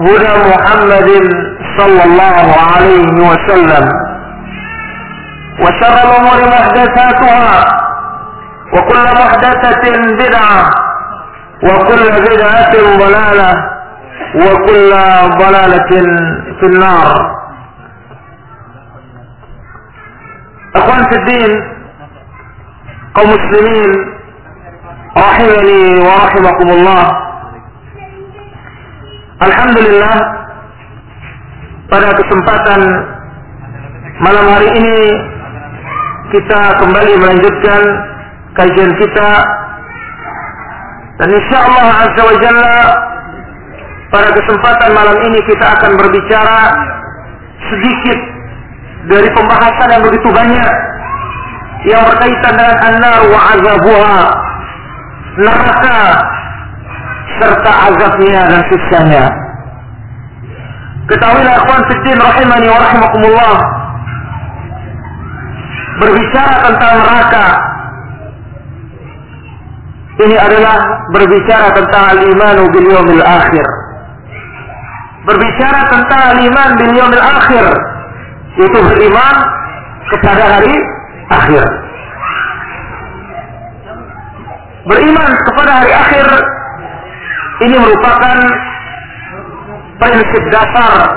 هدى محمد صلى الله عليه وسلم وشر الأمور محدثاتها وكل محدثة بدعة وكل بدعة ضلالة وكل ضلالة في النار. أخوان في الدين قوم مسلمين رحمني ورحمكم الله. Alhamdulillah pada kesempatan malam hari ini kita kembali melanjutkan kajian kita. Dan insya Allah Azza wa Jalla pada kesempatan malam ini kita akan berbicara sedikit dari pembahasan yang begitu banyak yang berkaitan dengan an-nar wa azabuha neraka serta azabnya dan siksanya. Ketahuilah akhwan fiddin rahimani wa rahimakumullah. Berbicara tentang neraka. Ini adalah berbicara tentang al-imanu bil yawmil akhir. Berbicara tentang al-iman bil yawmil akhir. Itu beriman kepada hari akhir. Beriman kepada hari akhir ini merupakan prinsip dasar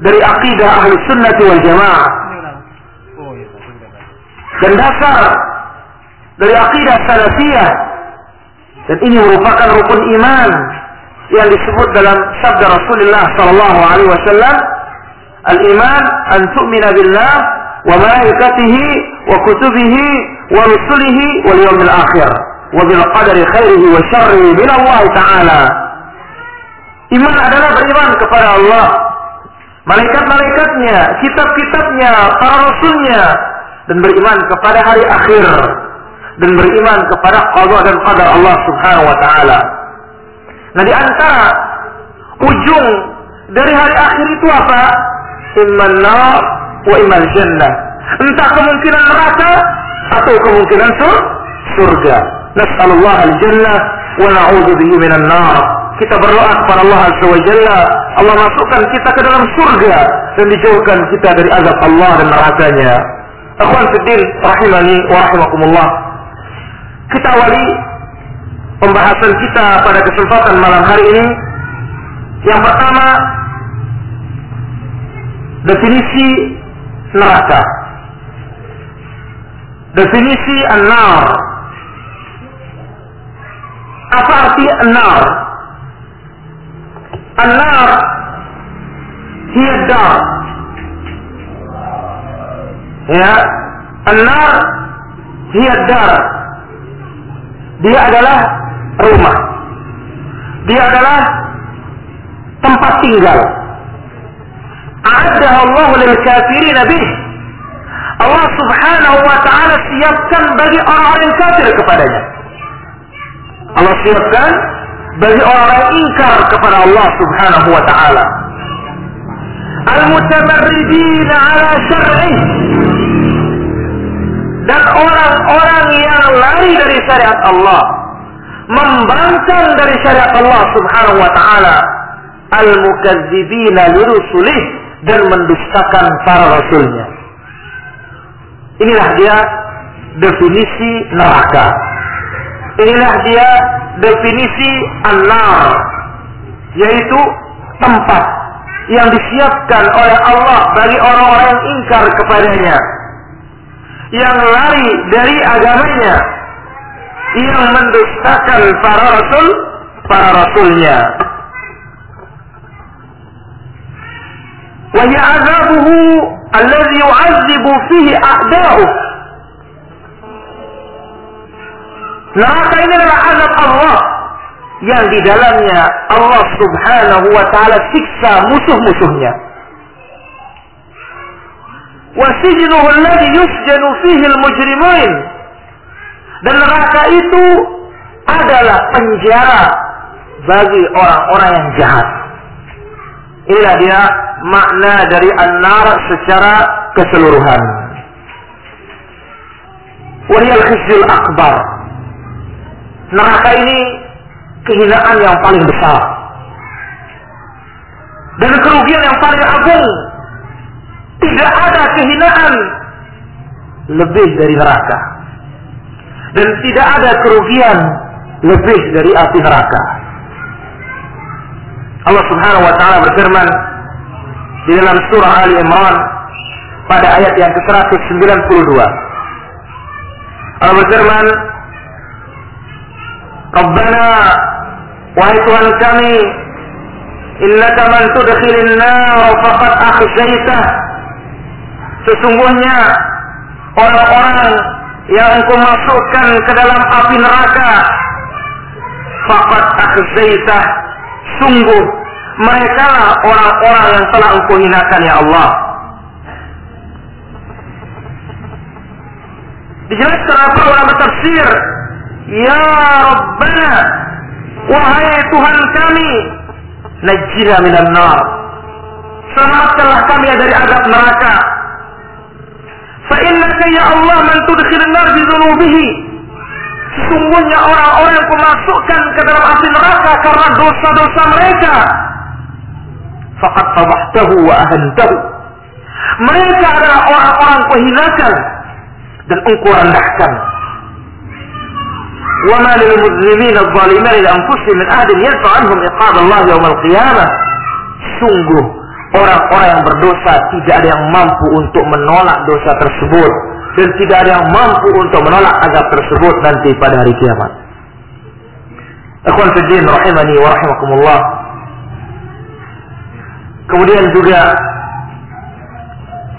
dari akidah ahli sunnah wal jamaah. Dan dasar dari akidah salafiyah. Dan ini merupakan rukun iman yang disebut dalam sabda Rasulullah sallallahu alaihi wasallam, "Al-iman an tu'mina billah wa malaikatihi wa kutubihi wa rusulihi wal yawmil akhir." Wabil qadari khairihi wa syarrihi min Allah taala. Iman adalah beriman kepada Allah, malaikat-malaikatnya, kitab-kitabnya, para rasulnya dan beriman kepada hari akhir dan beriman kepada qada dan qadar Allah Subhanahu wa taala. Nah, di antara ujung dari hari akhir itu apa? Iman nar wa iman jannah. Entah kemungkinan neraka atau kemungkinan surga. Nas'alullah al-jannah wa na'udzu bihi minan nar. Kita berdoa kepada Allah Azza wa Jalla, Allah masukkan kita ke dalam surga dan dijauhkan kita dari azab Allah dan nerakanya. Akhwan fiddin rahimani wa rahimakumullah. Kita awali pembahasan kita pada kesempatan malam hari ini. Yang pertama, definisi neraka. Definisi an-nar apa arti nar? An-nar hiya dar. Ya, an-nar hiya dar. Dia adalah rumah. Dia adalah tempat tinggal. A'addaha Allah lil kafirin bih. Allah Subhanahu wa taala siapkan bagi orang-orang kafir kepadanya. Allah siapkan bagi orang yang ingkar kepada Allah Subhanahu wa taala. Al-mutamarridin ala syar'ih dan orang-orang yang lari dari syariat Allah membangkang dari syariat Allah Subhanahu wa taala al-mukazzibin lirusulih dan mendustakan para rasulnya. Inilah dia definisi neraka. Inilah dia definisi an-nar yaitu tempat yang disiapkan oleh Allah bagi orang-orang yang ingkar kepadanya yang lari dari agamanya yang mendustakan para rasul para rasulnya. Wa azabuhu alladhi yu'azzibu fihi a'da'uh Neraka ini adalah azab Allah yang di dalamnya Allah Subhanahu wa taala siksa musuh-musuhnya. Wasijnuhu alladhi yusjanu fihi al-mujrimin. Dan neraka itu adalah penjara bagi orang-orang yang jahat. Inilah dia makna dari an-nar secara keseluruhan. Wahiyal khizyul akbar. Neraka ini kehinaan yang paling besar. Dan kerugian yang paling agung. Tidak ada kehinaan lebih dari neraka. Dan tidak ada kerugian lebih dari api neraka. Allah Subhanahu wa taala berfirman di dalam surah Ali Imran pada ayat yang ke-192. Allah berfirman, "Rabbana wahai Tuhan kami, innaka man tudkhilin nar faqad akhzaitah." Sesungguhnya orang-orang yang engkau masukkan ke dalam api neraka faqad akhzaitah sungguh mereka lah orang-orang yang telah engkau hinakan ya Allah. Dijelaskan apa orang bertafsir ya Rabbana wahai Tuhan kami najjina minan nar selamatkanlah kami dari azab neraka fa ya Allah man tudkhilin nar bi Sesungguhnya orang-orang yang memasukkan ke dalam api neraka karena dosa-dosa mereka. Fakat tabahtahu wa ahantahu. Mereka adalah orang-orang kehinakan dan engkau rendahkan. وما للمسلمين الظالمين لأنفسهم من أحد يدفع عنهم إقاب الله يوم القيامة sungguh orang-orang yang berdosa tidak ada yang mampu untuk menolak dosa tersebut dan tidak ada yang mampu untuk menolak azab tersebut nanti pada hari kiamat. Ikhwan fiddin rahimani wa rahimakumullah. Kemudian juga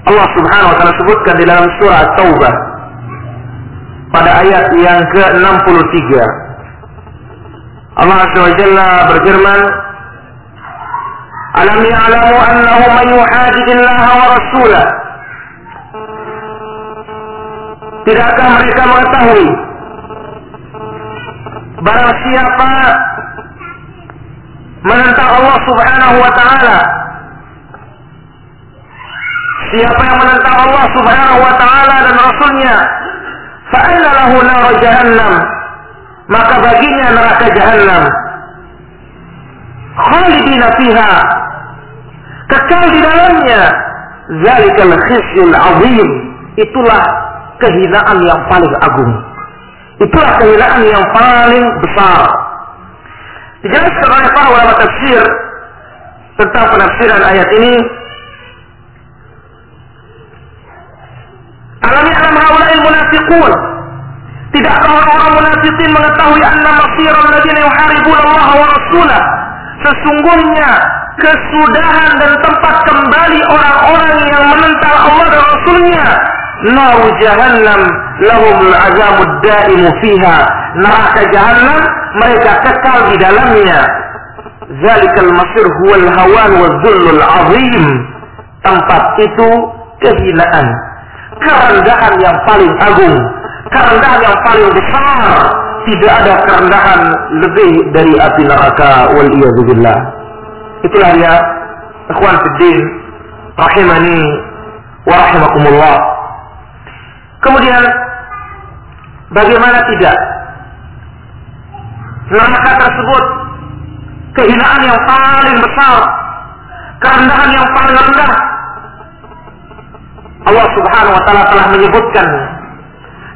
Allah Subhanahu wa taala sebutkan di dalam surah Taubah pada ayat yang ke-63. Allah Azza wa Jalla berfirman, "Alam ya'lamu annahu man yuhadidillaha wa rasulahu? Tidakkah mereka mengetahui barang siapa menentang Allah Subhanahu wa taala? Siapa yang menentang Allah Subhanahu wa taala dan rasulnya fa'anna lahu nar jahannam maka baginya neraka jahannam khalidina fiha kekal di dalamnya zalikal khizyul azim itulah kehinaan yang paling agung. Itulah kehinaan yang paling besar. Dijelaskan oleh para ulama tafsir tentang penafsiran ayat ini. Alam ya'lam haula'il munafiqun. Tidakkah orang-orang munafikin mengetahui anna masir alladziina yuharibun Allah wa rasulah? Sesungguhnya kesudahan dan tempat kembali orang-orang yang menentang Allah dan Rasulnya naru jahannam lahum azabud daimu fiha neraka jahannam mereka kekal di dalamnya zalikal masir huwal hawan wa dhullul azim tempat itu kehinaan kerendahan yang paling agung kerendahan yang paling besar tidak ada kerendahan lebih dari api neraka wal billah itulah dia ikhwan fiddin rahimani wa rahimakumullah Kemudian bagaimana tidak? Neraka tersebut kehinaan yang paling besar, kerendahan yang paling rendah. Allah Subhanahu wa taala telah menyebutkan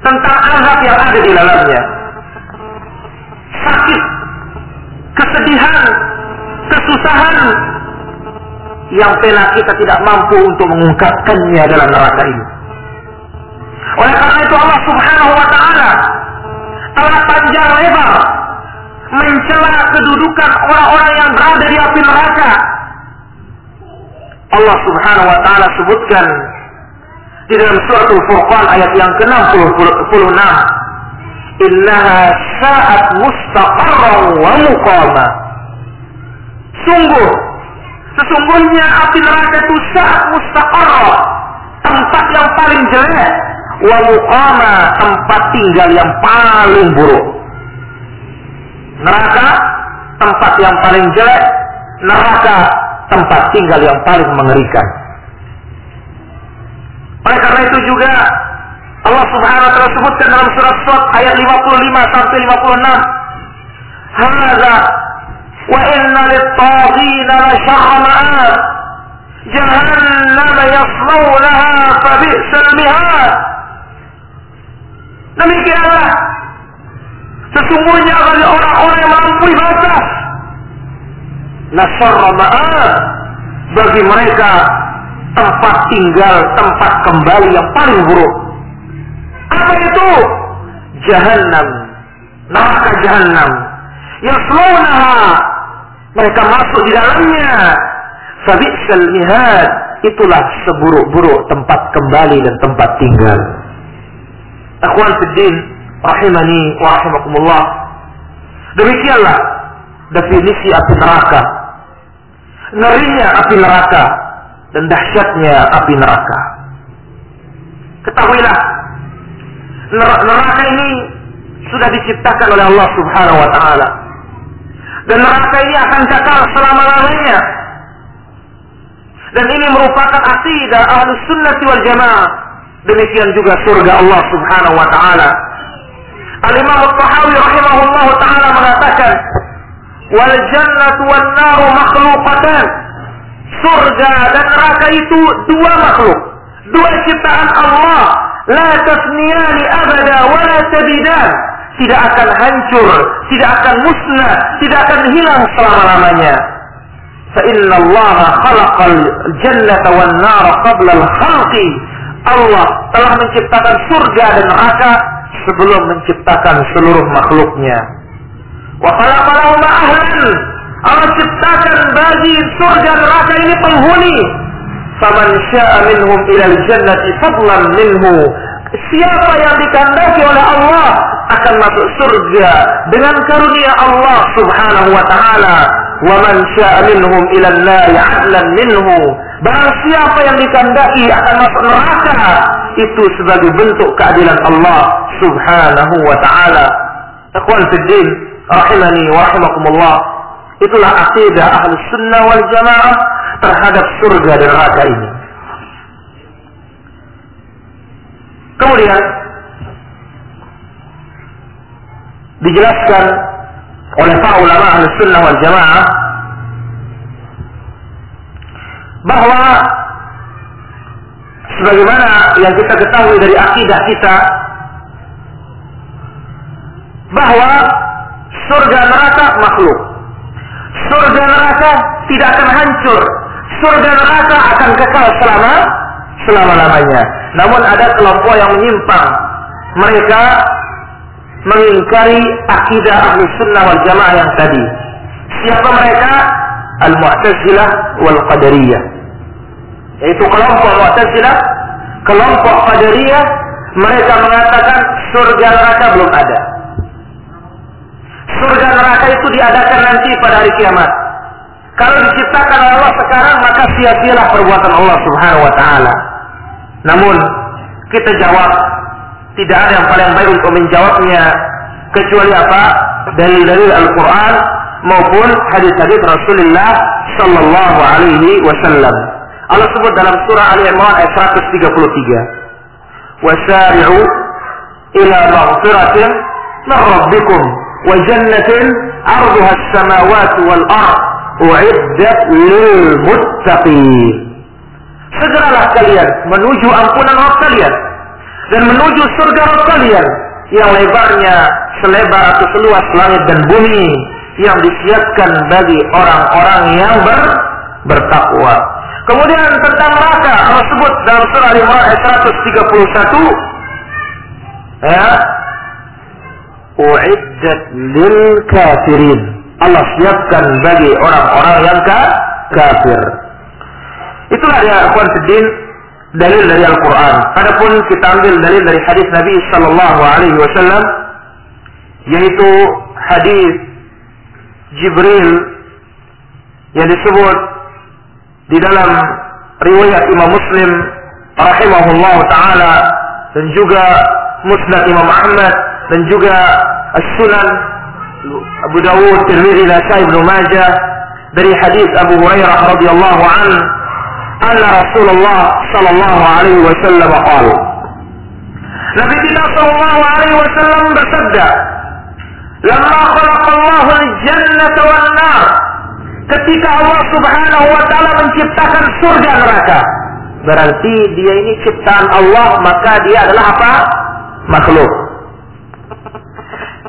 tentang azab yang ada di dalamnya. Sakit, kesedihan, kesusahan yang pena kita tidak mampu untuk mengungkapkannya dalam neraka ini. Oleh karena itu Allah Subhanahu wa taala telah panjang lebar mencela kedudukan orang-orang yang berada di api neraka. Allah Subhanahu wa taala sebutkan di dalam surat Al-Furqan ayat yang ke-66 innaha sa'at mustaqarran wa muqama. Sungguh sesungguhnya api neraka itu saat mustaqarra, tempat yang paling jelek, wa muqama, tempat tinggal yang paling buruk. Neraka tempat yang paling jelek, neraka tempat tinggal yang paling mengerikan. Oleh karena itu juga Allah Subhanahu wa taala sebutkan dalam surat Sad ayat 55 sampai 56. Hadza wa inna lit-taghina la syarra ma'ab. Jahannam yaslawnaha fa bi'sal mihad. Demikianlah sesungguhnya bagi orang-orang yang melampaui batas la syarra ma'ab bagi mereka tempat tinggal, tempat kembali yang paling buruk. Apa itu? Jahannam. Neraka Jahannam. Yaslawnaha. Mereka masuk di dalamnya. Fabi'sal mihad. Itulah seburuk-buruk tempat kembali dan tempat tinggal. Akhwan fiddin. Rahimani wa rahimakumullah. Demikianlah definisi api neraka. Ngerinya api neraka dan dahsyatnya api neraka. Ketahuilah, neraka ini sudah diciptakan oleh Allah Subhanahu wa taala. Dan neraka ini akan kekal selama-lamanya. Dan ini merupakan akidah Ahlus Sunnah wal Jamaah. Demikian juga surga Allah Subhanahu wa taala. Al-Imam Al-Tahawi rahimahullah taala mengatakan, "Wal jannatu wan naru makhluqatan." Surga dan neraka itu dua makhluk, dua ciptaan Allah. La tasniyani abada wa la tabidan. Tidak akan hancur, tidak akan musnah, tidak akan hilang selama-lamanya. Fa inna Allah khalaqal jannata wan nar qabla al-khalqi. Allah telah menciptakan surga dan neraka sebelum menciptakan seluruh makhluknya. Wa khalaqa ahlan Allah ciptakan bagi surga neraka ini penghuni. Faman sya'a minhum ilal jannati fadlan minhu. Siapa yang dikandaki oleh Allah akan masuk surga dengan karunia Allah Subhanahu wa taala. Wa man sya'a minhum ilal nari adlan minhu. Barang siapa yang dikandaki akan masuk neraka itu sebagai bentuk keadilan Allah Subhanahu wa taala. Ikhwan fiddin, rahimani wa rahimakumullah. Itulah akidah ahli sunnah wal jamaah terhadap surga dan neraka ini. Kemudian dijelaskan oleh para ulama ahli sunnah wal jamaah bahwa sebagaimana yang kita ketahui dari akidah kita bahwa surga neraka makhluk surga neraka tidak akan hancur. Surga neraka akan kekal selama selama-lamanya. Namun ada kelompok yang menyimpang. Mereka mengingkari akidah ahli sunnah wal jamaah yang tadi. Siapa mereka? Al-Mu'tazilah wal Qadariyah. Yaitu kelompok Mu'tazilah, kelompok Qadariyah, mereka mengatakan surga neraka belum ada surga neraka itu diadakan nanti pada hari kiamat. Kalau diciptakan oleh Allah sekarang maka sia-sialah perbuatan Allah Subhanahu wa taala. Namun kita jawab tidak ada yang paling baik untuk menjawabnya kecuali apa? Dalil-dalil Al-Qur'an maupun hadis-hadis Rasulullah sallallahu alaihi wasallam. Allah sebut dalam surah Ali Imran ayat 133. Wasari'u ila maghfiratin min rabbikum وجنة عرضها السماوات والأرض أعدت للمتقين Segeralah kalian menuju ampunan Rabb kalian dan menuju surga Rabb kalian yang lebarnya selebar atau seluas langit dan bumi yang disiapkan bagi orang-orang yang ber, bertakwa. Kemudian tentang neraka Allah sebut dalam surah Al-Imran ayat 131 ya uiddat lil kafirin. Allah siapkan bagi orang-orang yang ka kafir. Itulah ya akhwan sedin dalil dari Al-Qur'an. Adapun kita ambil dalil dari hadis Nabi sallallahu alaihi wasallam yaitu hadis Jibril yang disebut di dalam riwayat Imam Muslim rahimahullah taala dan juga Musnad Imam Ahmad dan juga As-Sunan Abu Dawud, Tirmidzi, Nasai, Ibnu Majah dari hadis Abu Hurairah radhiyallahu an anna Rasulullah sallallahu alaihi wasallam qala. Nabi kita sallallahu alaihi wasallam bersabda Lama khalaqallahu al-jannata wan nar ketika Allah Subhanahu wa taala menciptakan surga neraka berarti dia ini ciptaan Allah maka dia adalah apa? makhluk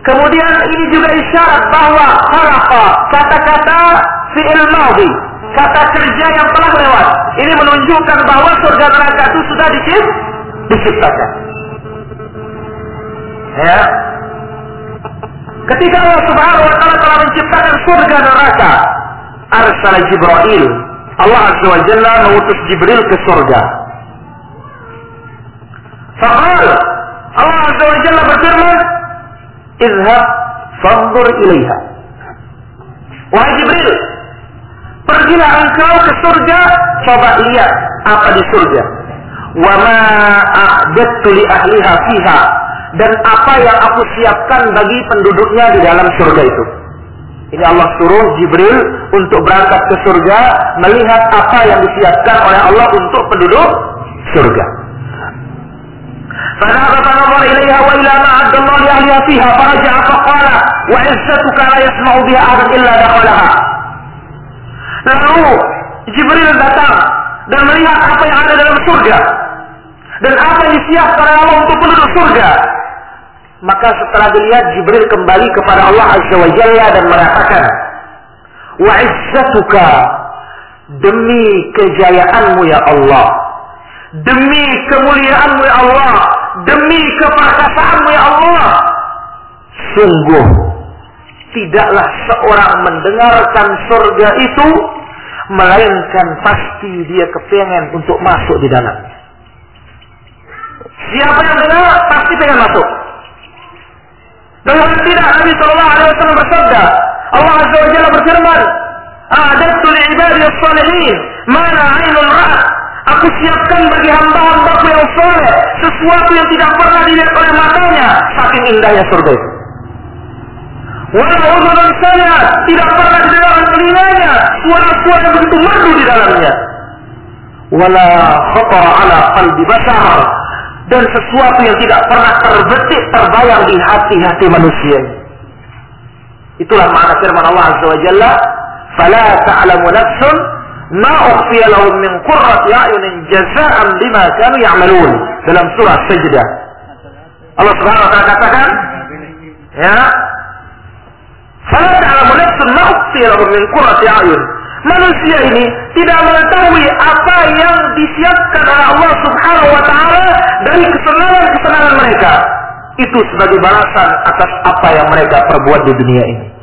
Kemudian ini juga isyarat bahwa khalaqa kata-kata fi'il madhi, kata kerja yang telah lewat. Ini menunjukkan bahwa surga neraka itu sudah diciptakan. Ya. Ketika Allah Subhanahu wa taala telah menciptakan surga neraka, arsala Jibril. Allah Azza wa Jalla mengutus Jibril ke surga. Faqal Allah Azza wa Jalla berfirman, Izhab fanzur ilaiha. Wahai Jibril, pergilah engkau ke surga, coba lihat apa di surga. Wa ma a'dadtu li ahliha fiha dan apa yang aku siapkan bagi penduduknya di dalam surga itu. Ini Allah suruh Jibril untuk berangkat ke surga melihat apa yang disiapkan oleh Allah untuk penduduk surga. فذهب فنظر إليها وإلى ما عد الله لأهلها فيها فرجع فقال وعزتك لا يسمع بها أحد إلا دخلها Lalu Jibril datang dan melihat apa yang ada dalam surga dan apa yang disiapkan oleh Allah untuk penduduk surga. Maka setelah dilihat Jibril kembali kepada Allah Azza wa Jalla dan mengatakan, "Wa izzatuka demi kejayaanmu ya Allah, demi kemuliaanmu ya Allah, demi keperkasaanmu ya Allah. Sungguh tidaklah seorang mendengarkan surga itu melainkan pasti dia kepengen untuk masuk di dalamnya. Siapa yang dengar pasti pengen masuk. Dengan tidak Nabi Shallallahu Alaihi Wasallam bersabda, Allah Azza wa Jalla berfirman, "Adatu li ibadi salihin mana ainul ra'at Aku siapkan bagi hamba-hambaku yang soleh sesuatu yang tidak pernah dilihat oleh matanya. Saking indahnya surga itu. Walau udhun saya tidak pernah didengar telinganya suara-suara yang begitu merdu di dalamnya. Wala khatara ala qalbi basar dan sesuatu yang tidak pernah terbetik terbayang di hati-hati manusia. Itulah makna firman Allah Azza wa Jalla, "Fala ta'lamu nafsun ma ukhfiya lahum min qurrati a'yunin jazaa'an bima kanu ya'malun dalam surah Sajdah. Allah Subhanahu wa taala katakan ya Fala ta'lamu nafsun ma ukhfiya lahum min qurrati a'yun. Manusia ini tidak mengetahui apa yang disiapkan oleh Allah Subhanahu wa taala dari kesenangan-kesenangan mereka. Itu sebagai balasan atas apa yang mereka perbuat di dunia ini.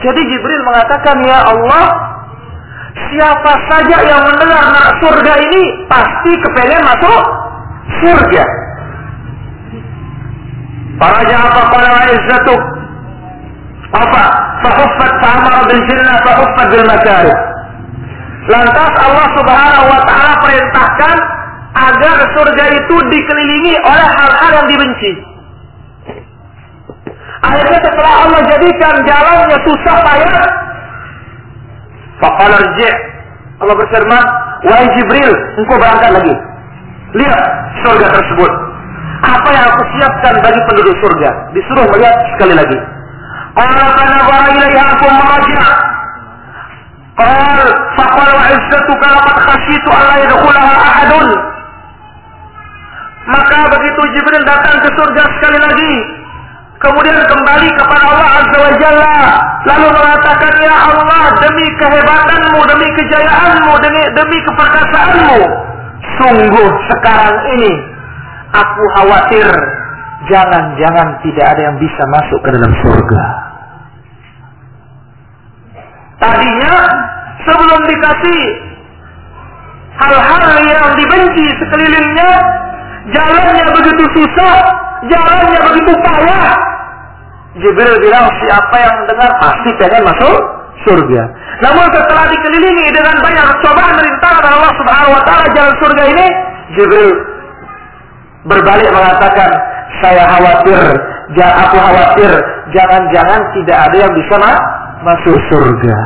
Jadi Jibril mengatakan, Ya Allah, siapa saja yang mendengar surga ini pasti kepengen masuk surga. Para apa pada izzatuk apa fahuffat fa'amara bil jannah fahuffat bil makarih. Lantas Allah Subhanahu wa taala perintahkan agar surga itu dikelilingi oleh hal-hal yang dibenci. Akhirnya setelah Allah jadikan jalannya susah payah, rji' Allah berfirman, "Wahai Jibril, engkau berangkat lagi. Lihat surga tersebut. Apa yang aku siapkan bagi penduduk surga?" Disuruh melihat sekali lagi. Qala fanabara ilaiha akum maraji'. Qal faqala wa izzatuka laqad khasyitu an la yadkhulaha ahadun. Maka begitu Jibril datang ke surga sekali lagi, kemudian kembali kepada Allah Azza wa Jalla lalu mengatakan ya Allah demi kehebatanmu demi kejayaanmu demi demi keperkasaanmu sungguh sekarang ini aku khawatir jangan-jangan tidak ada yang bisa masuk ke dalam surga tadinya sebelum dikasih hal-hal yang dibenci sekelilingnya jalannya begitu susah, jalannya begitu payah. Jibril bilang siapa yang dengar pasti pengen masuk surga. Namun setelah dikelilingi dengan banyak cobaan rintangan Allah Subhanahu wa taala jalan surga ini, Jibril berbalik mengatakan, "Saya khawatir, aku khawatir jangan-jangan tidak ada yang bisa masuk surga."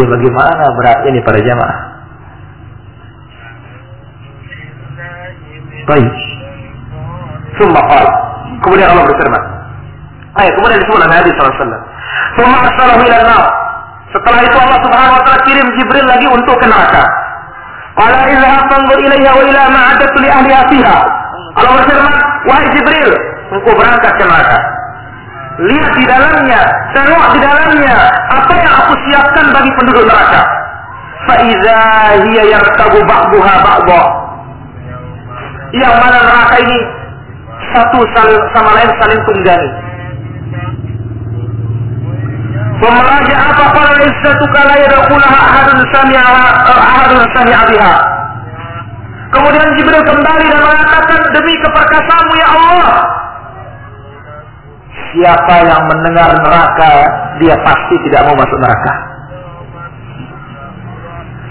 Ya bagaimana beratnya ini pada jamaah? Baik. Summa Kemudian Allah berfirman. Ayat kemudian disebut oleh Nabi SAW. Summa arsalahu ila nar. Setelah itu Allah Subhanahu wa taala kirim Jibril lagi untuk ke neraka. Qala idza fanzur wa ila ma adat li ahliha fiha. Allah berfirman, "Wahai Jibril, engkau berangkat ke neraka. Lihat di dalamnya, tengok di dalamnya apa yang aku siapkan bagi penduduk neraka." Fa idza hiya yartabu ba'daha ba'dha. Yang mana neraka ini satu sama lain saling tunggangi Pemeraja apa qala izzatuka la yadkhulaha ahadun sami'a ahadun sami'a biha. Kemudian Jibril kembali dan mengatakan demi keperkasaanmu ya Allah. Siapa yang mendengar neraka, dia pasti tidak mau masuk neraka.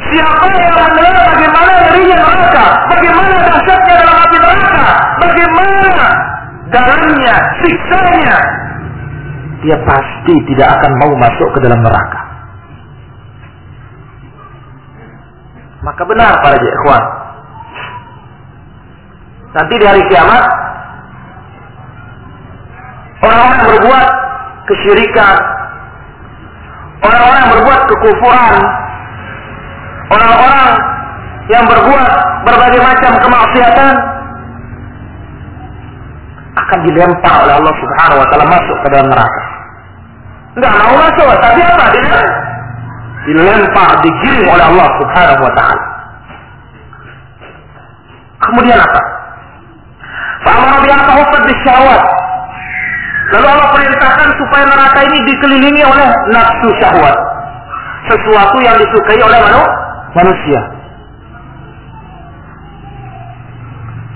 Siapa yang mendengar bagaimana ngerinya neraka, bagaimana dahsyatnya dalam api neraka, bagaimana dalamnya, siksanya, dia pasti tidak akan mau masuk ke dalam neraka. Maka benar para ikhwan. Nanti di hari kiamat orang-orang berbuat kesyirikan, orang-orang berbuat kekufuran, orang-orang yang berbuat berbagai macam kemaksiatan akan dilempar oleh Allah Subhanahu wa taala masuk ke dalam neraka. Enggak mau masuk, tapi apa? Dia dilempar, digiring oleh Allah Subhanahu wa taala. Kemudian apa? Fa'amara bi'ata hufat syahwat. Lalu Allah perintahkan supaya neraka ini dikelilingi oleh nafsu syahwat. Sesuatu yang disukai oleh manusia.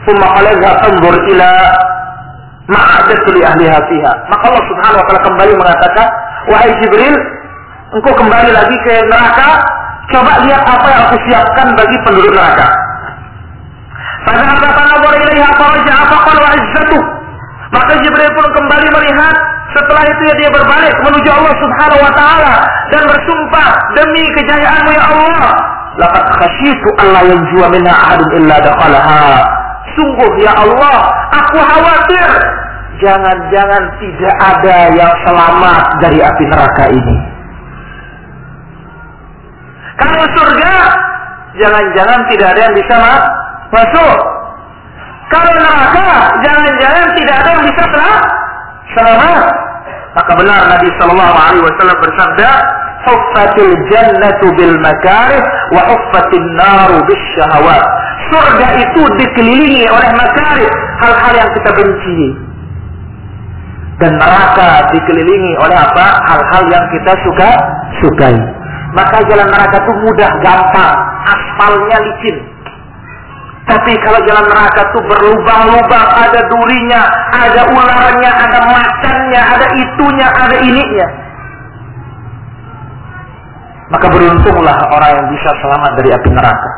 Summa qala tanzur ila ma'adatu li ahliha fiha. Maka Allah Subhanahu wa taala kembali mengatakan, "Wahai Jibril, engkau kembali lagi ke neraka, coba lihat apa yang aku siapkan bagi penduduk neraka." Pada apa nazar ilaiha faraja'a faqala wa izzatu. Maka Jibril pun kembali melihat setelah itu ya dia berbalik menuju Allah Subhanahu wa taala dan bersumpah demi kejayaanmu ya Allah laqad khasyitu alla yanjuwa minha ahadun illa dakhalaha Sungguh ya Allah, aku khawatir jangan-jangan tidak ada yang selamat dari api neraka ini. Kalau surga, jangan-jangan tidak ada yang bisa masuk. Kalau neraka, jangan-jangan tidak ada yang bisa selamat. Maka benar Nabi Shallallahu Alaihi Wasallam bersabda, "Huffatil jannatu bil makarih wa huffatin naru bis syahawat." surga itu dikelilingi oleh makarih, hal-hal yang kita benci. Dan neraka dikelilingi oleh apa? Hal-hal yang kita suka sukai. Maka jalan neraka itu mudah, gampang, aspalnya licin. Tapi kalau jalan neraka itu berlubang-lubang, ada durinya, ada ularnya, ada macannya, ada itunya, ada ininya. Maka beruntunglah orang yang bisa selamat dari api neraka.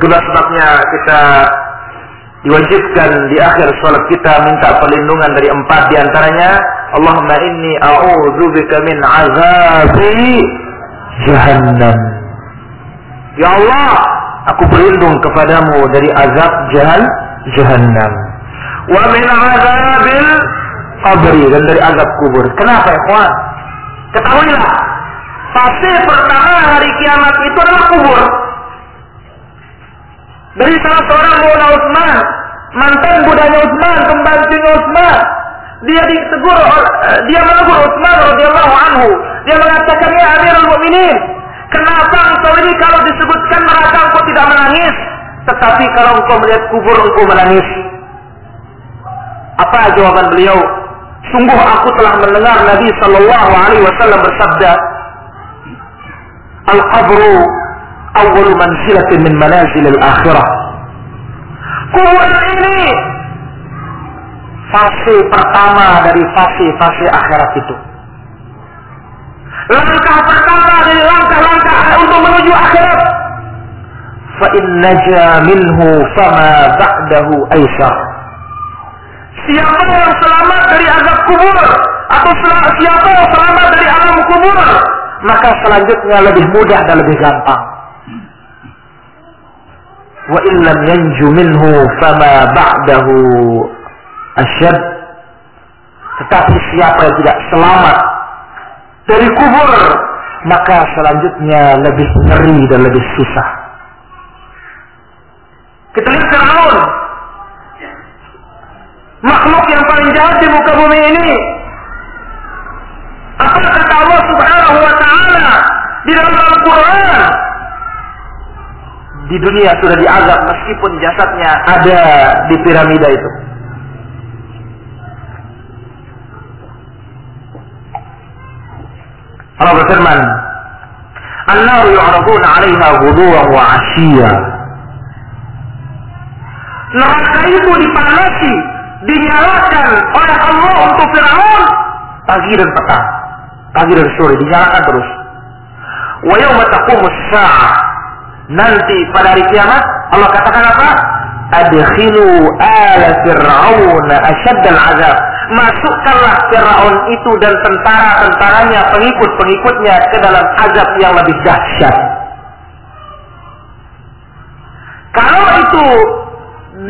Itulah sebabnya kita diwajibkan di akhir sholat kita minta perlindungan dari empat di antaranya Allahumma inni a'udzubika min azabi jahannam. Ya Allah aku berlindung kepadamu dari azab jahan jahannam. Wa min azabil qabri dan dari azab kubur. Kenapa kawan ketahuilah fase pertama hari kiamat itu adalah kubur dari salah seorang Maula Utsman, mantan budanya Utsman, pembantunya Utsman. Dia ditegur, eh, dia menegur Utsman radhiyallahu anhu. Dia mengatakan, "Ya Amirul Mukminin, kenapa engkau ini kalau disebutkan neraka engkau tidak menangis, tetapi kalau engkau melihat kubur engkau menangis?" Apa jawaban beliau? Sungguh aku telah mendengar Nabi Shallallahu Alaihi Wasallam bersabda, "Al-qabru awwalu manzilatin min manazil al-akhirah Kuburan ini fase pertama dari fase-fase akhirat itu. Langkah pertama dari langkah-langkah untuk menuju akhirat. Fa naja minhu fama ba'dahu aisyah. Siapa yang selamat dari azab kubur atau siapa yang selamat dari alam kubur, maka selanjutnya lebih mudah dan lebih gampang. Wa illam yanju minhu fama ba'dahu asyad. Tetapi siapa yang tidak selamat dari kubur, maka selanjutnya lebih ngeri dan lebih susah. Kita lihat Fir'aun. Makhluk yang paling jahat di muka bumi ini. Apa kata Allah subhanahu wa ta'ala di dalam Al-Quran? Di dunia sudah diazab meskipun jasadnya ada di piramida itu. Allah berfirman, "An-nar yu'raduna 'alaiha ghuduwan wa 'ashiyya." Neraka itu dipanasi, dinyalakan oleh Allah untuk Firaun pagi dan petang, pagi dan sore dinyalakan terus. Wa yawma taqumus sa'ah nanti pada hari kiamat Allah katakan apa? Adkhilu ala fir'aun asyaddal azab masukkanlah Fir'aun itu dan tentara-tentaranya, pengikut-pengikutnya ke dalam azab yang lebih dahsyat. Kalau itu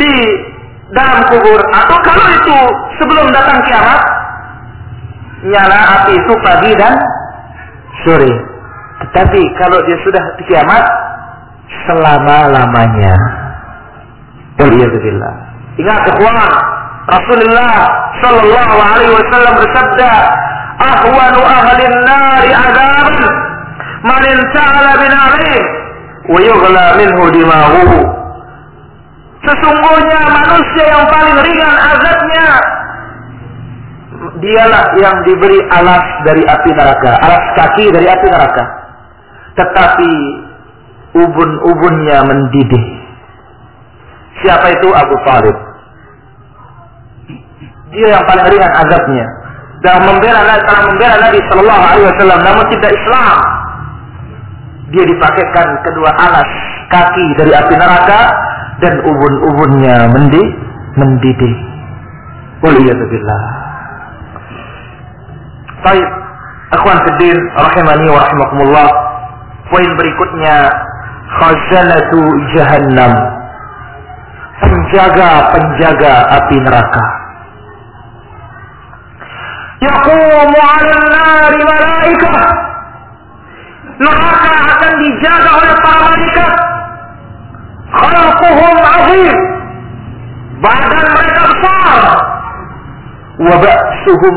di dalam kubur atau kalau itu sebelum datang kiamat, nyala api itu pagi dan sore. Tetapi kalau dia sudah kiamat, selama-lamanya. Waliyahzubillah. Ingat kekuatan Rasulullah sallallahu alaihi wasallam bersabda, "Ahwanu ahli nari adaban man inta'ala binarih wa yughla minhu dimaghuhu." Sesungguhnya manusia yang paling ringan azabnya dialah yang diberi alas dari api neraka, alas kaki dari api neraka. Tetapi ubun-ubunnya mendidih. Siapa itu Abu Talib? dia yang paling ringan azabnya dan membela telah membela Nabi Shallallahu Alaihi Wasallam namun tidak Islam dia dipakaikan kedua alas kaki dari api neraka dan ubun-ubunnya mendi mendidih waliyadzubillah baik akhwan fiddin rahimani wa rahimakumullah poin berikutnya khazanatu jahannam penjaga-penjaga api neraka Yaqumu 'alan nari malaikah. Neraka akan dijaga oleh para malaikat. Khalquhum 'azim. Badan mereka besar. Wa ba'suhum.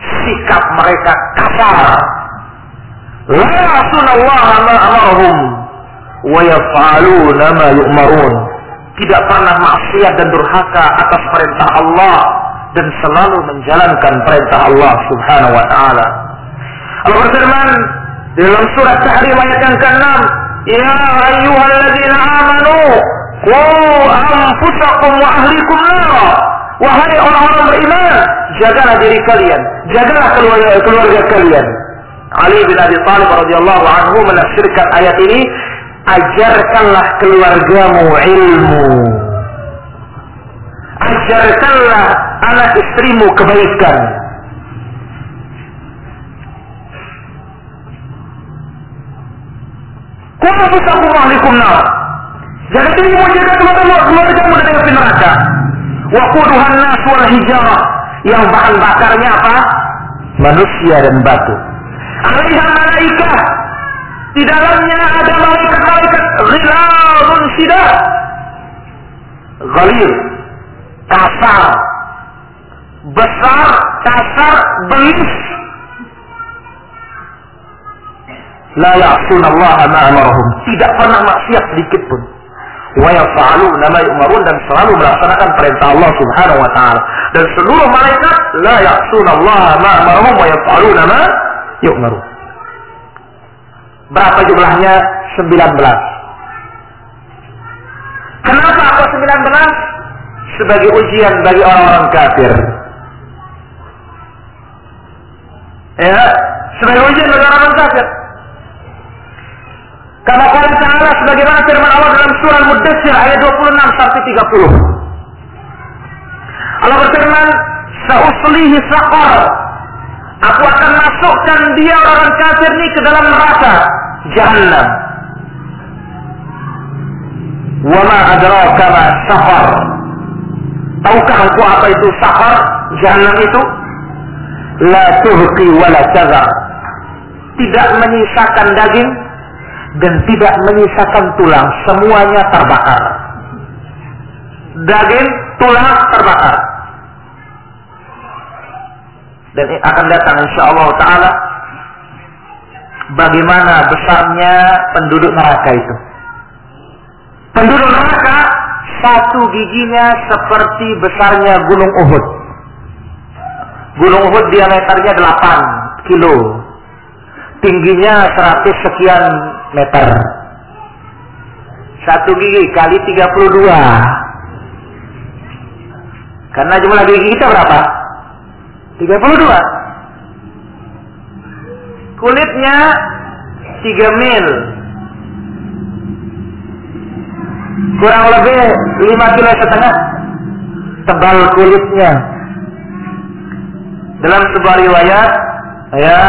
Sikap mereka kasar. Tidak pernah maksiat dan durhaka atas perintah Allah dan selalu menjalankan perintah Allah Subhanahu wa taala. Allah berfirman dalam surat Tahrim ayat yang ke-6, "Ya ayyuhalladzina amanu qu anfusakum wa ahlikum nar." Wahai orang-orang beriman, jagalah diri kalian, jagalah keluarga, keluarga kalian. Ali bin Abi Thalib radhiyallahu anhu menafsirkan ayat ini, ajarkanlah keluargamu ilmu. Ajarkanlah anak istrimu kebaikan. Kumpul bersama ahlikum nar. Jaga dirimu jaga keluarga keluargamu dari api neraka. Wa quduhan nas wal hijarah. Yang bahan bakarnya apa? Manusia dan batu. Alaiha malaikah. Di dalamnya ada malaikat-malaikat ghilarun sidah. Ghalir. Kasar besar, kasar, bengis. La ya'sun Allah ma amarahum. Tidak pernah maksiat sedikit pun. Wa yaf'aluna ma yu'marun dan selalu melaksanakan perintah Allah Subhanahu wa taala. Dan seluruh malaikat la ya'sun Allah ma wa yaf'aluna ma yu'marun. Berapa jumlahnya? 19. Kenapa kok 19? Sebagai ujian bagi orang-orang kafir. Ya, sebagai ujian bagi orang-orang kafir. Karena Allah Ta'ala sebagaimana firman Allah dalam surah Al-Mudassir ayat 26 sampai 30. Allah berfirman, "Sa'uslihi saqar." Aku akan masukkan dia orang kafir ini ke dalam neraka jahannam. Wa ma adraka ma saqar. Tahukah engkau apa itu saqar? Jahannam itu la tuhqi wa la Tidak menyisakan daging dan tidak menyisakan tulang, semuanya terbakar. Daging, tulang terbakar. Dan akan datang insya Allah Taala bagaimana besarnya penduduk neraka itu. Penduduk neraka satu giginya seperti besarnya gunung Uhud. Gunung Uhud diameternya 8 kilo. Tingginya 100 sekian meter. Satu gigi kali 32. Karena jumlah gigi kita berapa? 32. Kulitnya 3 mil. Kurang lebih 5 kilo setengah. Tebal kulitnya. Dalam sebuah riwayat, ya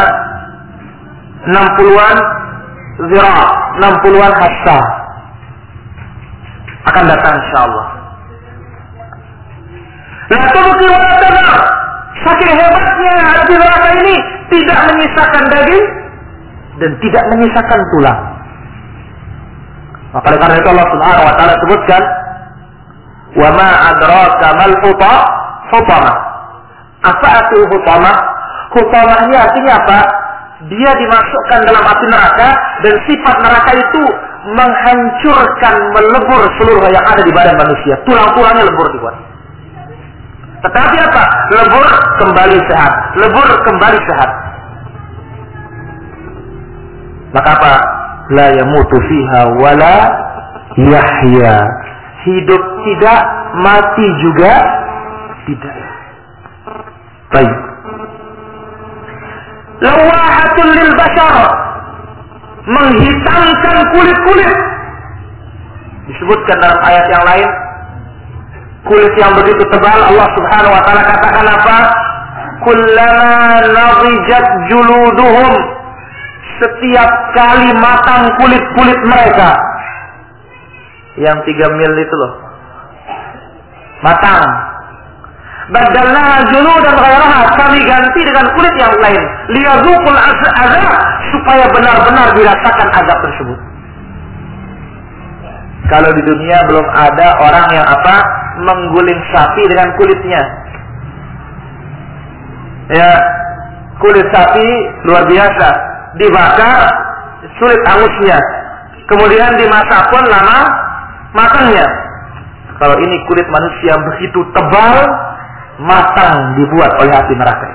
60-an zira 60-an hasta akan datang insyaallah. La tubqi wa tadar. Saking hebatnya hati neraka ini tidak menyisakan daging dan tidak menyisakan tulang. Maka karena itu Allah Subhanahu wa taala sebutkan wa ma adraka mal huta hutama. Apa arti? Hutama ini artinya apa? Dia dimasukkan dalam api neraka dan sifat neraka itu menghancurkan, melebur seluruh yang ada di badan manusia. Tulang-tulangnya lebur dibuat. Tetapi apa? Lebur kembali sehat. Lebur kembali sehat. Maka apa? La yamutu fiha wala yahya. Hidup tidak, mati juga tidak. Baik lawahatun lil bashar. Menghitamkan kulit-kulit. Disebutkan dalam ayat yang lain. Kulit yang begitu tebal Allah Subhanahu wa taala katakan apa? Kullama nadijat juluduhum. Setiap kali matang kulit-kulit mereka. Yang tiga mil itu loh. Matang badalna dan ghairaha kami ganti dengan kulit yang lain. Liyadzuqul azab supaya benar-benar dirasakan azab tersebut. Kalau di dunia belum ada orang yang apa? Mengguling sapi dengan kulitnya. Ya kulit sapi luar biasa. Dibakar sulit angusnya kemudian dimasak pun lama makannya kalau ini kulit manusia begitu tebal matang dibuat oleh hati neraka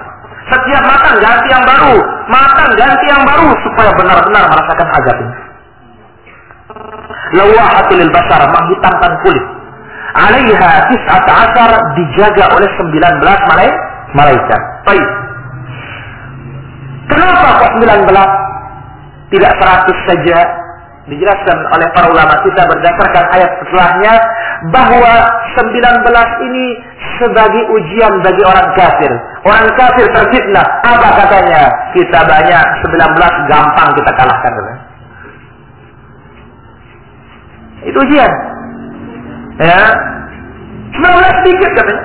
Setiap matang ganti yang baru, matang ganti yang baru supaya benar-benar merasakan azab ini. Lawahatul basar menghitamkan kulit. Alaiha tis'at asar dijaga oleh 19 malaikat. Baik. Kenapa kok 19? Tidak 100 saja dijelaskan oleh para ulama kita berdasarkan ayat setelahnya bahwa 19 ini sebagai ujian bagi orang kafir. Orang kafir terfitnah. Apa katanya? Kita banyak 19 gampang kita kalahkan. Itu ujian. Ya. 19 sedikit katanya.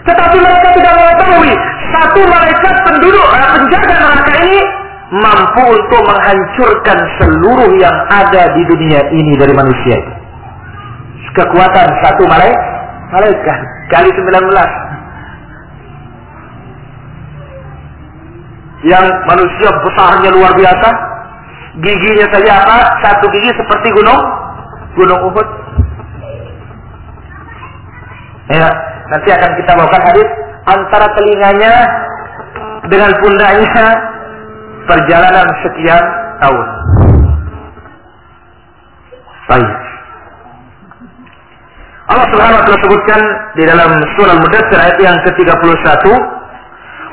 Tetapi mereka tidak mengetahui satu malaikat penduduk eh, penjaga neraka ini mampu untuk menghancurkan seluruh yang ada di dunia ini dari manusia. Kekuatan satu malaikat, malaikat kali 19. Yang manusia besarnya luar biasa, giginya saja apa? Satu gigi seperti gunung, gunung Uhud. Ya, nanti akan kita bawakan hadis antara telinganya dengan pundaknya perjalanan sekian tahun. Baik. Subhanahu taala sebutkan di dalam surah Al-Mudaththir ayat yang ke-31,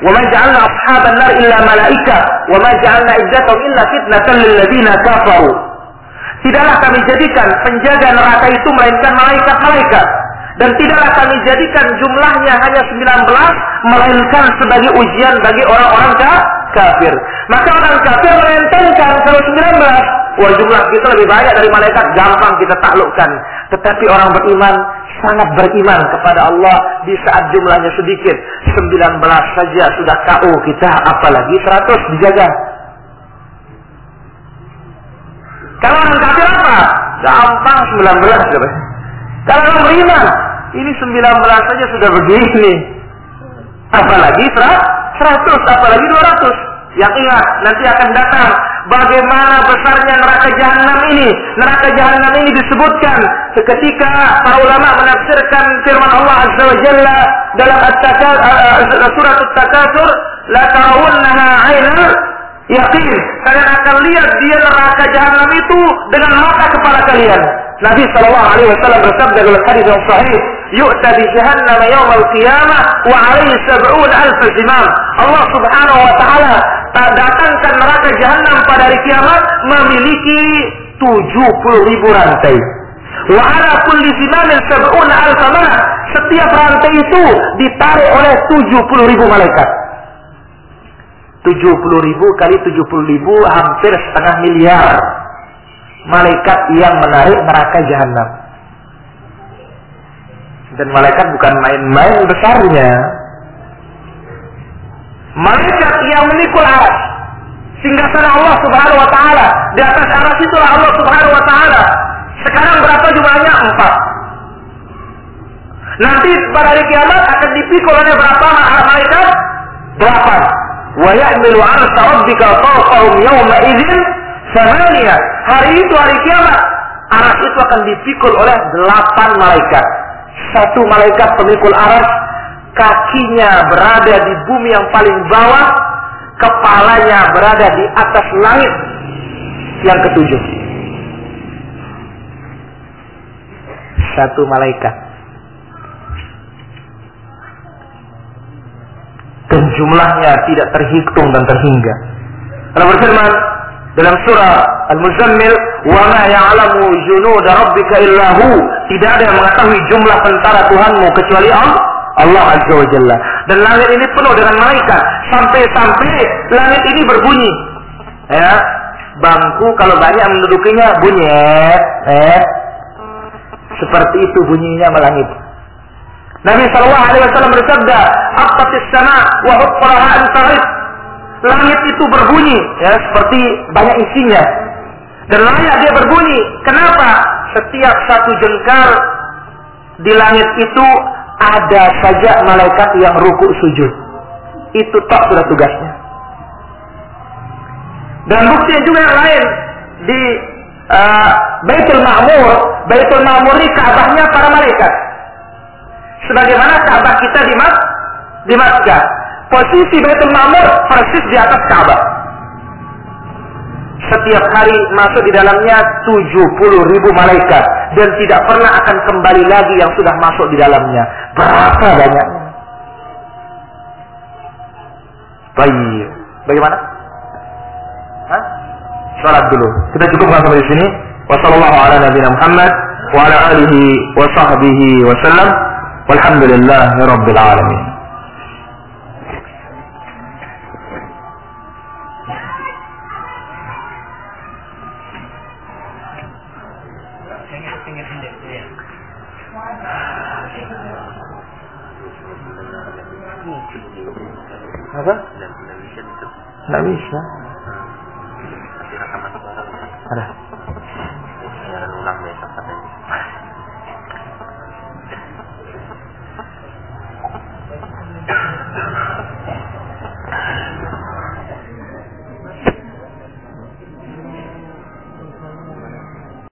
"Wa ma ja'alna ashaban nar illa malaika, wa ma ja'alna iddatahum illa fitnatan lil ladzina kafaru." Tidaklah kami jadikan penjaga neraka itu melainkan malaikat-malaikat dan tidaklah kami jadikan jumlahnya hanya 19 melainkan sebagai ujian bagi orang-orang kafir. Maka orang kafir merentengkan kalau 19 wah jumlah kita lebih banyak dari malaikat gampang kita taklukkan. Tetapi orang beriman sangat beriman kepada Allah di saat jumlahnya sedikit. 19 saja sudah KO kita apalagi 100 dijaga. Kalau orang kafir apa? Gampang 19 Kalau orang beriman, ini 19 saja sudah begini. Apalagi 100, apalagi 200. Yang ingat, nanti akan datang bagaimana besarnya neraka jahanam ini. Neraka jahanam ini disebutkan ketika para ulama menafsirkan firman Allah Azza wa Jalla dalam surat At-Takatsur, la tarawunnaha 'ainal yakin. Kalian akan lihat dia neraka jahanam itu dengan mata kepala kalian. Nabi Shallallahu Alaihi Wasallam bersabda dalam hadis yang sahih, "Yu'ta bi jahannam yawm al-qiyamah wa alaihi sab'un alf zimam." Allah Subhanahu wa taala datangkan neraka jahanam pada hari kiamat memiliki 70 ribu rantai. Wa ala kulli zimamin sab'un alf Setiap rantai itu ditarik oleh 70 ribu malaikat. 70 ribu kali 70 ribu hampir setengah miliar malaikat yang menarik neraka jahanam. Dan malaikat bukan main-main besarnya. Malaikat yang menikul aras. Sehingga sana Allah subhanahu wa ta'ala. Di atas aras itulah Allah subhanahu wa ta'ala. Sekarang berapa jumlahnya? Empat. Nanti pada hari kiamat akan dipikul oleh berapa malaikat? Delapan. Wa ya'milu arsa rabbika fawqahum yawma idzin Samania, hari itu hari kiamat, aras itu akan dipikul oleh delapan malaikat. Satu malaikat pemikul aras, kakinya berada di bumi yang paling bawah, kepalanya berada di atas langit yang ketujuh. Satu malaikat. Dan jumlahnya tidak terhitung dan terhingga. Allah berfirman, dalam surah Al-Muzammil, "Wa ma ya'lamu junud rabbika illa hu." Tidak ada yang mengetahui jumlah tentara Tuhanmu kecuali Allah. Allah Azza wa Jalla. Dan langit ini penuh dengan malaikat sampai-sampai langit ini berbunyi. Ya, bangku kalau banyak mendudukinya bunyi, eh. Seperti itu bunyinya melangit. Nabi Shallallahu Alaihi Wasallam bersabda, "Apatis sama wa hutraha antaris." langit itu berbunyi ya seperti banyak isinya dan layak dia berbunyi kenapa setiap satu jengkal di langit itu ada saja malaikat yang ruku sujud itu tak sudah tugasnya dan buktinya juga yang lain di uh, Baitul Ma'mur Baitul Ma'mur ini Ka'bahnya para malaikat sebagaimana Ka'bah kita di Mas di Makkah Posisi Baitul Ma'mur persis di atas Ka'bah. Setiap hari masuk di dalamnya 70 ribu malaikat. Dan tidak pernah akan kembali lagi yang sudah masuk di dalamnya. Berapa banyaknya? Baik. Bagaimana? Hah? Salat dulu. Kita cukupkan sampai di sini. Wassalamualaikum warahmatullahi wabarakatuh. Wa ala alihi wa sahbihi wa sallam. Walhamdulillahi Tidak